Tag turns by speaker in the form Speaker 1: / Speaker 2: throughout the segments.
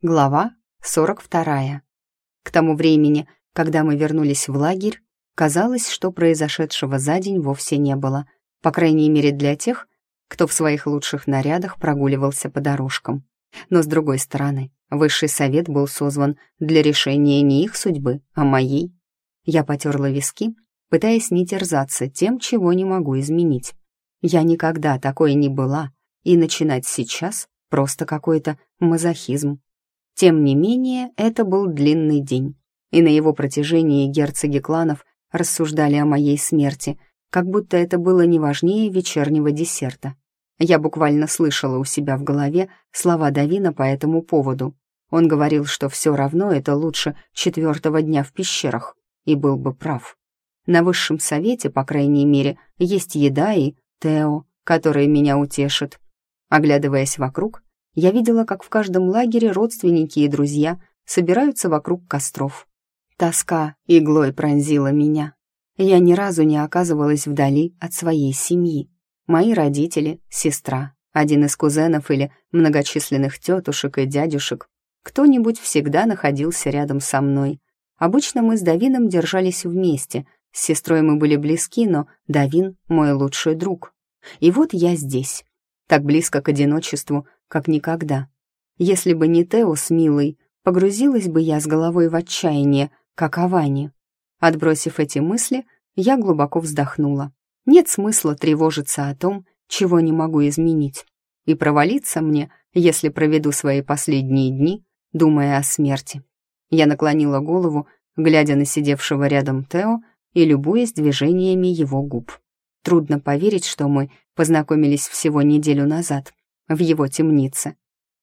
Speaker 1: Глава 42. К тому времени, когда мы вернулись в лагерь, казалось, что произошедшего за день вовсе не было, по крайней мере для тех, кто в своих лучших нарядах прогуливался по дорожкам. Но, с другой стороны, высший совет был созван для решения не их судьбы, а моей. Я потерла виски, пытаясь не терзаться тем, чего не могу изменить. Я никогда такой не была, и начинать сейчас просто какой-то мазохизм. Тем не менее, это был длинный день, и на его протяжении герцоги кланов рассуждали о моей смерти, как будто это было не важнее вечернего десерта. Я буквально слышала у себя в голове слова Давина по этому поводу. Он говорил, что все равно это лучше четвертого дня в пещерах, и был бы прав. На высшем совете, по крайней мере, есть еда и Тео, который меня утешит. Оглядываясь вокруг, я видела, как в каждом лагере родственники и друзья собираются вокруг костров. Тоска иглой пронзила меня. Я ни разу не оказывалась вдали от своей семьи. Мои родители, сестра, один из кузенов или многочисленных тетушек и дядюшек, кто-нибудь всегда находился рядом со мной. Обычно мы с Давином держались вместе, с сестрой мы были близки, но Давин — мой лучший друг. И вот я здесь, так близко к одиночеству, как никогда. Если бы не Тео с Милой, погрузилась бы я с головой в отчаяние, как Авани. Отбросив эти мысли, я глубоко вздохнула. Нет смысла тревожиться о том, чего не могу изменить. И провалиться мне, если проведу свои последние дни, думая о смерти. Я наклонила голову, глядя на сидевшего рядом Тео и любуясь движениями его губ. Трудно поверить, что мы познакомились всего неделю назад в его темнице.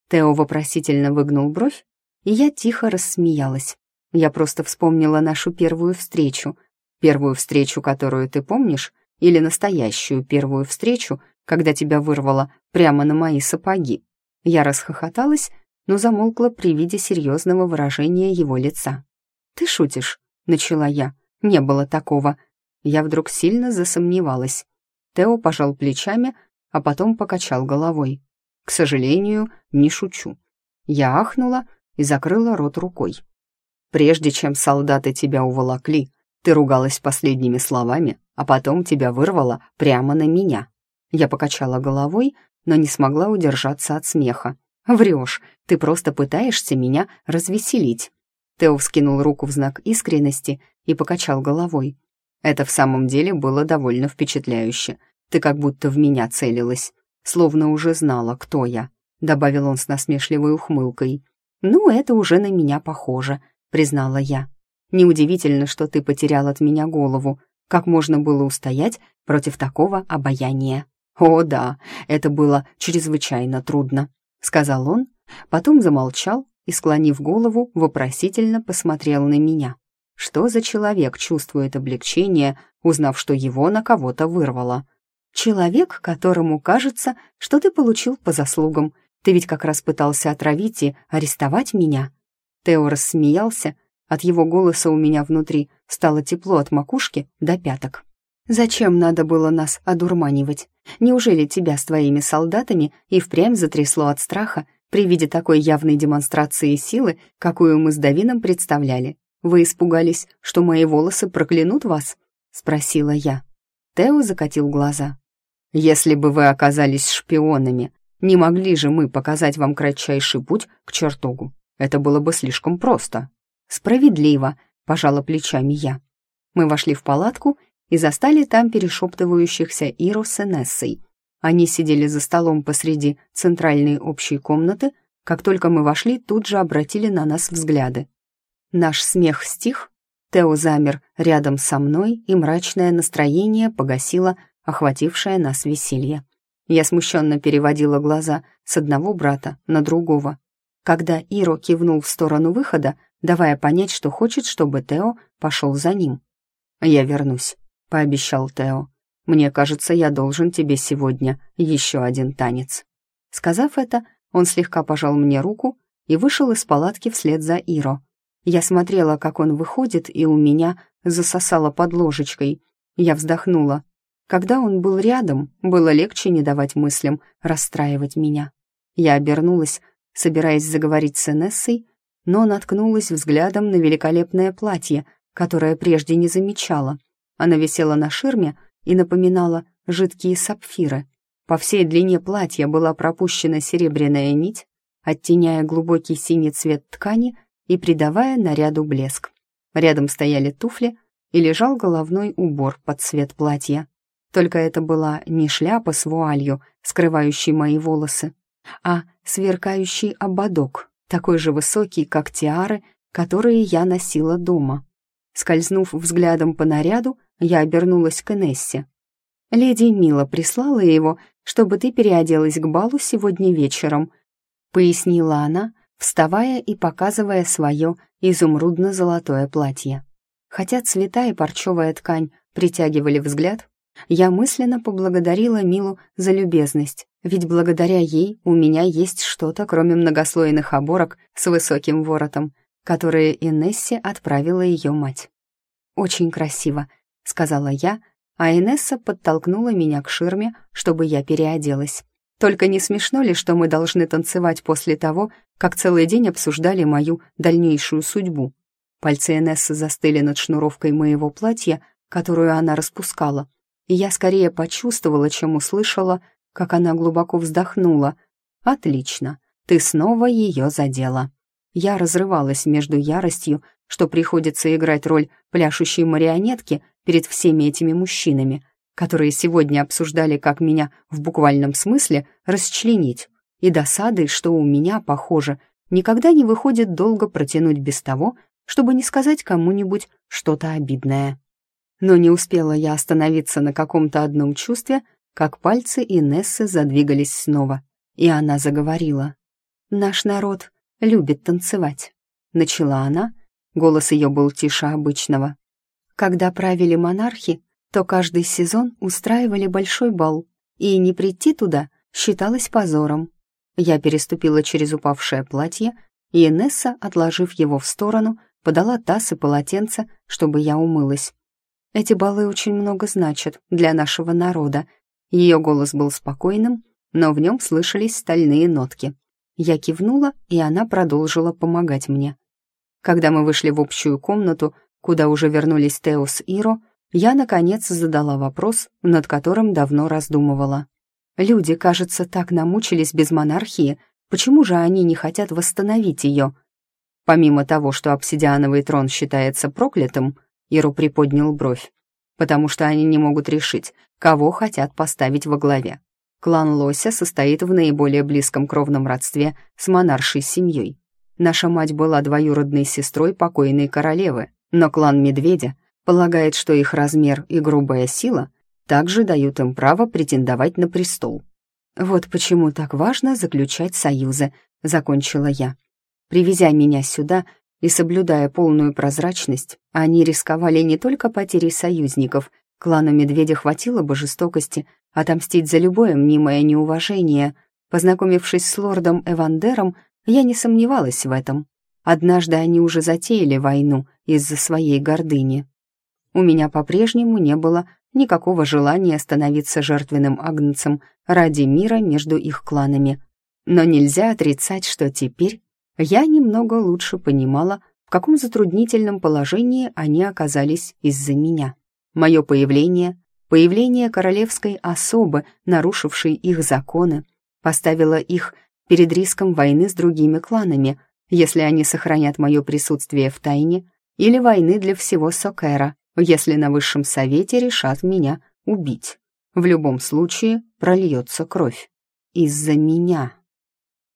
Speaker 1: Тео вопросительно выгнул бровь, и я тихо рассмеялась. Я просто вспомнила нашу первую встречу. Первую встречу, которую ты помнишь, или настоящую первую встречу, когда тебя вырвало прямо на мои сапоги. Я расхохоталась, но замолкла при виде серьезного выражения его лица. «Ты шутишь?» — начала я. «Не было такого». Я вдруг сильно засомневалась. Тео пожал плечами, а потом покачал головой. К сожалению, не шучу. Я ахнула и закрыла рот рукой. Прежде чем солдаты тебя уволокли, ты ругалась последними словами, а потом тебя вырвало прямо на меня. Я покачала головой, но не смогла удержаться от смеха. «Врешь, ты просто пытаешься меня развеселить». Тео вскинул руку в знак искренности и покачал головой. «Это в самом деле было довольно впечатляюще. Ты как будто в меня целилась словно уже знала, кто я», — добавил он с насмешливой ухмылкой. «Ну, это уже на меня похоже», — признала я. «Неудивительно, что ты потерял от меня голову. Как можно было устоять против такого обаяния?» «О, да, это было чрезвычайно трудно», — сказал он, потом замолчал и, склонив голову, вопросительно посмотрел на меня. Что за человек чувствует облегчение, узнав, что его на кого-то вырвало? Человек, которому кажется, что ты получил по заслугам. Ты ведь как раз пытался отравить и арестовать меня». Тео рассмеялся. От его голоса у меня внутри стало тепло от макушки до пяток. «Зачем надо было нас одурманивать? Неужели тебя с твоими солдатами и впрямь затрясло от страха при виде такой явной демонстрации силы, какую мы с Давином представляли? Вы испугались, что мои волосы проклянут вас?» — спросила я. Тео закатил глаза. Если бы вы оказались шпионами, не могли же мы показать вам кратчайший путь к чертогу. Это было бы слишком просто. Справедливо, пожала плечами я. Мы вошли в палатку и застали там перешептывающихся Иру с Энессой. Они сидели за столом посреди центральной общей комнаты, как только мы вошли, тут же обратили на нас взгляды. Наш смех стих, Тео замер рядом со мной, и мрачное настроение погасило охватившее нас веселье. Я смущенно переводила глаза с одного брата на другого. Когда Иро кивнул в сторону выхода, давая понять, что хочет, чтобы Тео пошел за ним. «Я вернусь», — пообещал Тео. «Мне кажется, я должен тебе сегодня еще один танец». Сказав это, он слегка пожал мне руку и вышел из палатки вслед за Иро. Я смотрела, как он выходит, и у меня засосало под ложечкой. Я вздохнула. Когда он был рядом, было легче не давать мыслям расстраивать меня. Я обернулась, собираясь заговорить с Энессой, но наткнулась взглядом на великолепное платье, которое прежде не замечала. Она висела на ширме и напоминала жидкие сапфиры. По всей длине платья была пропущена серебряная нить, оттеняя глубокий синий цвет ткани и придавая наряду блеск. Рядом стояли туфли и лежал головной убор под цвет платья. Только это была не шляпа с вуалью, скрывающей мои волосы, а сверкающий ободок, такой же высокий, как тиары, которые я носила дома. Скользнув взглядом по наряду, я обернулась к Энессе. «Леди Мила прислала его, чтобы ты переоделась к балу сегодня вечером», пояснила она, вставая и показывая свое изумрудно-золотое платье. Хотя цвета и парчевая ткань притягивали взгляд, я мысленно поблагодарила Милу за любезность, ведь благодаря ей у меня есть что-то, кроме многослойных оборок с высоким воротом, которые Инессе отправила ее мать. «Очень красиво», — сказала я, а Инесса подтолкнула меня к ширме, чтобы я переоделась. Только не смешно ли, что мы должны танцевать после того, как целый день обсуждали мою дальнейшую судьбу? Пальцы Инессы застыли над шнуровкой моего платья, которую она распускала, и я скорее почувствовала, чем услышала, как она глубоко вздохнула. «Отлично, ты снова ее задела». Я разрывалась между яростью, что приходится играть роль пляшущей марионетки перед всеми этими мужчинами, которые сегодня обсуждали, как меня в буквальном смысле расчленить, и досадой, что у меня, похоже, никогда не выходит долго протянуть без того, чтобы не сказать кому-нибудь что-то обидное. Но не успела я остановиться на каком-то одном чувстве, как пальцы Инессы задвигались снова, и она заговорила. «Наш народ любит танцевать», — начала она, голос ее был тише обычного. «Когда правили монархи, то каждый сезон устраивали большой бал, и не прийти туда считалось позором. Я переступила через упавшее платье, и Инесса, отложив его в сторону, подала таз и полотенце, чтобы я умылась. Эти балы очень много значат для нашего народа. Ее голос был спокойным, но в нем слышались стальные нотки. Я кивнула, и она продолжила помогать мне. Когда мы вышли в общую комнату, куда уже вернулись Тео с Иро, я, наконец, задала вопрос, над которым давно раздумывала. Люди, кажется, так намучились без монархии, почему же они не хотят восстановить ее? Помимо того, что обсидиановый трон считается проклятым, Иру приподнял бровь. «Потому что они не могут решить, кого хотят поставить во главе. Клан Лося состоит в наиболее близком кровном родстве с монаршей семьей. Наша мать была двоюродной сестрой покойной королевы, но клан Медведя полагает, что их размер и грубая сила также дают им право претендовать на престол. Вот почему так важно заключать союзы, закончила я. Привезя меня сюда, и соблюдая полную прозрачность, они рисковали не только потерей союзников, клану Медведя хватило бы жестокости отомстить за любое мнимое неуважение. Познакомившись с лордом Эвандером, я не сомневалась в этом. Однажды они уже затеяли войну из-за своей гордыни. У меня по-прежнему не было никакого желания становиться жертвенным агнцем ради мира между их кланами. Но нельзя отрицать, что теперь я немного лучше понимала, в каком затруднительном положении они оказались из-за меня. Мое появление, появление королевской особы, нарушившей их законы, поставило их перед риском войны с другими кланами, если они сохранят мое присутствие в тайне, или войны для всего Сокера, если на высшем совете решат меня убить. В любом случае прольется кровь. Из-за меня.